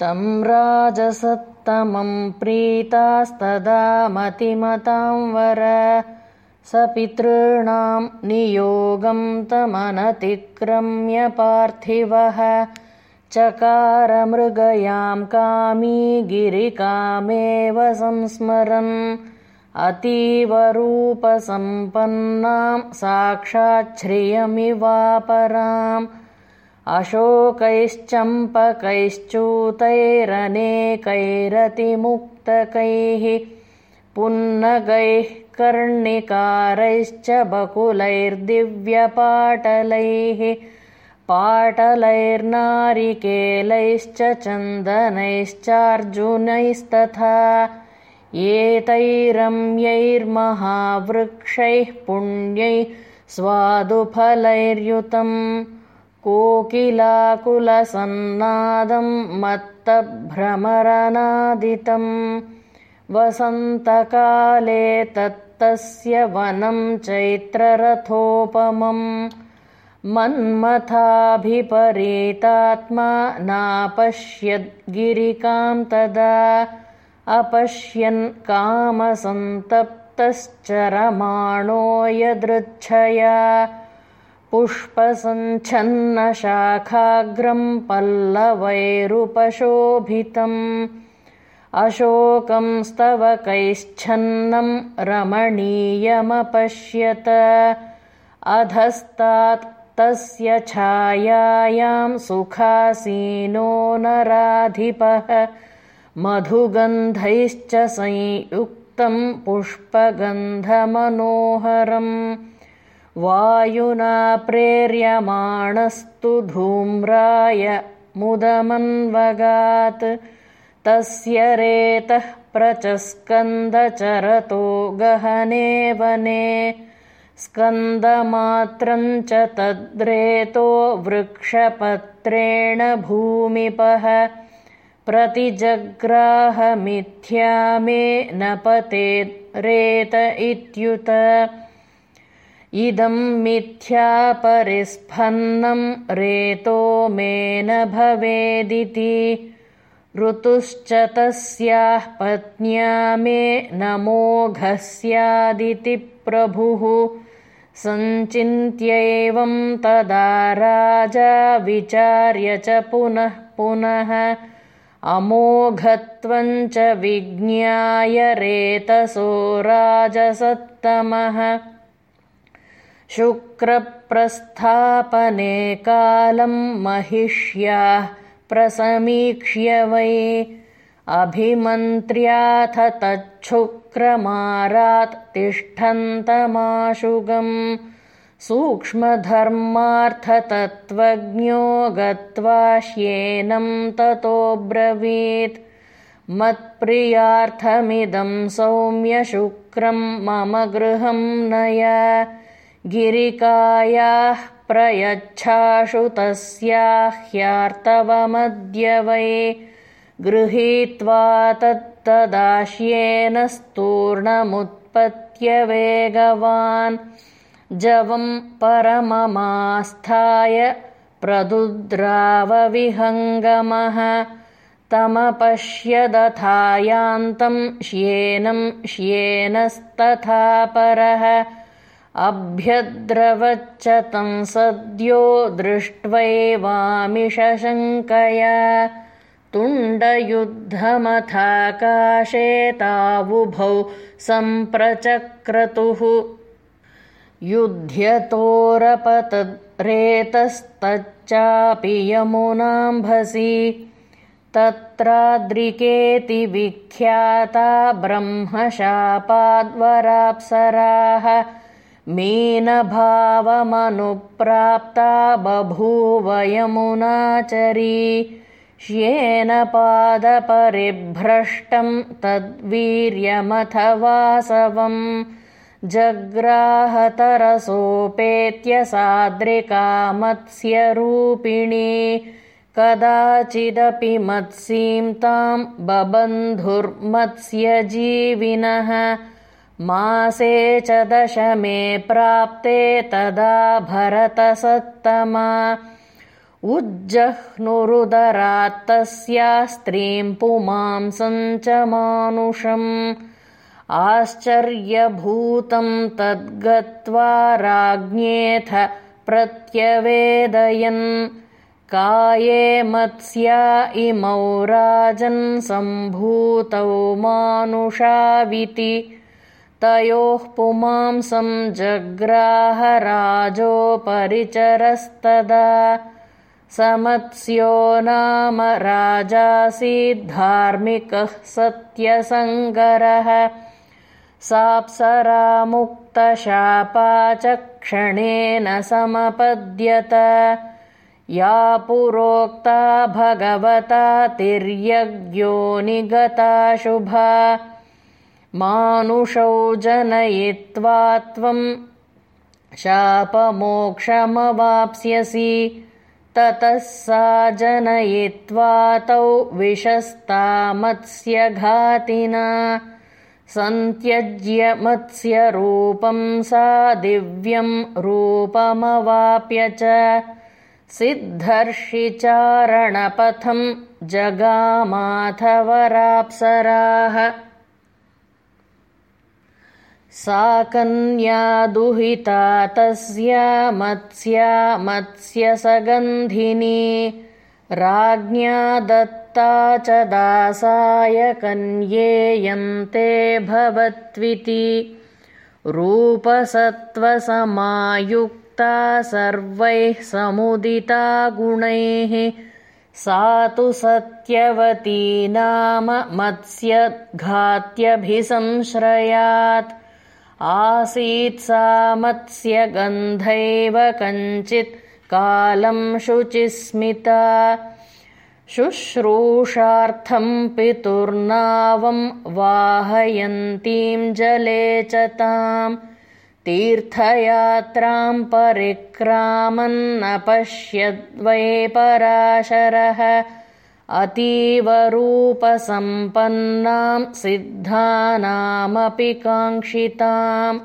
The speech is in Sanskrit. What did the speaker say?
तं राजसत्तमं प्रीतास्तदा मतिमतां वर। स पितॄणां नियोगं तमनतिक्रम्य पार्थिवः। चकारमृगयां कामी गिरिकामेव संस्मरन्। अतीवरूपसम्पन्नां साक्षाच्छ्रियमिवापराम् अशोकैश्चम्पकैश्च्यूतैरनेकैरतिमुक्तकैः पुन्नगैः कर्णिकारैश्च बकुलैर्दिव्यपाटलैः पाटलैर्नारिकेलैश्च चन्दनैश्चार्जुनैस्तथा एतैरम्यैर्महावृक्षैः पुण्यैः स्वादुफलैर्युतम् कोकिलाकुलसन्नादं मत्तभ्रमरनादितं। वसन्तकाले तत्तस्य वनं चैत्ररथोपमम् मन्मथाभिपरीतात्मा नापश्यद्गिरिकां तदा अपश्यन् कामसन्तप्तश्चरमाणो यदृच्छया पुष्पसञ्छन्नशाखाग्रं पल्लवैरुपशोभितम् अशोकं स्तवकैश्छन्नं रमणीयमपश्यत। अधस्तात् तस्य छायायां सुखासीनो नराधिपः। मधुगन्धैश्च संयुक्तं पुष्पगन्धमनोहरम् वायुना प्रेर्यमाणस्तु धूम्राय मुदमन्वगात् तस्य रेतः प्रचस्कन्दचरतो गहने वने स्कन्दमात्रञ्च तद्रेतो वृक्षपत्रेण भूमिपः प्रतिजग्राहमिथ्या मे न पतेद्रेत इत्युत इदं मिथ्यापरिस्फन्नं रेतो मे न भवेदिति। ऋतुश्च तस्याः पत्न्या मे न मोघः स्यादिति प्रभुः सञ्चिन्त्यैवं तदा राजा विचार्य च पुनः पुनः। अमोघत्वञ्च विज्ञाय रेतसो राजसत्तमः शुक्रप्रस्थापने कालं महिष्याः प्रसमीक्ष्य वै अभिमन्त्र्याथ तच्छुक्रमारात् तिष्ठन्तमाशुगम् सूक्ष्मधर्मार्थतत्त्वज्ञो गत्वाश्येनं ततोऽब्रवीत्। मत्प्रियार्थमिदं सौम्यशुक्रं मम गृहं नय गिरिकायाः प्रयच्छाशु तस्याह्यार्तवमद्य वै गृहीत्वा तत्तदाश्येन स्तूर्णमुत्पत्त्यवेगवान् जवं परममास्थाय प्रदुद्रावविहङ्गमः तमपश्यदथायान्तं श्येनं श्येनस्तथा परः अभ्यद्रवच्च तं सद्यो दृष्ट्वैवामिषशङ्कया। तुण्डयुद्धमथाकाशे तावुभौ सम्प्रचक्रतुः। युध्यतोरपतद्रेतस्तच्चापि यमुनाम्भसि तत्राद्रिकेति विख्याता ब्रह्मशापाद्वराप्सराः मीनभावमनुप्राप्ता बभूव यमुनाचरी। श्येन पादपरिभ्रष्टं तद्वीर्यमथ वासवम् जग्राहतरसोपेत्य साद्रिकामत्स्यरूपिणी कदाचिदपि मत्सीं तां बबन्धुर्मत्स्यजीविनः मासे च दशमे प्राप्ते तदा भरतसत्तमा। उज्जह्नुरुदरात्तस्या स्त्रीम् पुमांसम् च मानुषम्। आश्चर्यभूतम् तद्गत्वा राज्ञेऽथ प्रत्यवेदयन्। काये मत्स्या इमौ सम्भूतौ मानुषाविति तयोः पुमांसम् जग्राहराजोपरिचरस्तदा। समत्स्यो नाम राजासीद्धार्मिकः सत्यसङ्गरः। साप्सरामुक्तशापा च क्षणेन समपद्यत। या पुरोक्ता भगवता तिर्यग्यो निगता शुभा मानुषौ जनयित्वा त्वम् शापमोक्षमवाप्स्यसि। ततः सा जनयित्वा तौ विशस्ता मत्स्यघातिना सन्त्यज्य मत्स्यरूपम् सा दिव्यम् रूपमवाप्य च। सिद्धर्षिचारणपथम् जगामाथवराप्सराः सा कन्या दुहिता तस्या मत्स्या मत्स्यसगन्धिनी राज्ञा दत्ता च दासाय कन्येयन्ते भवत्विति रूपसत्त्वसमायुक्ता सर्वैः समुदिता गुणैः। सा तु सत्यवती नाम मत्स्यघात्यभिसंश्रयात् आसीत् सा मत्स्यगन्धैव कञ्चित् कालम् शुचिस्मिता। शुश्रूषार्थम् पितुर्नावम् वाहयन्तीम् जले च ताम्। तीर्थयात्राम् परिक्रामन्नपश्यद्वै पराशरः अतीवरूपसम्पन्नाम् सिद्धानामपि काङ्क्षिताम्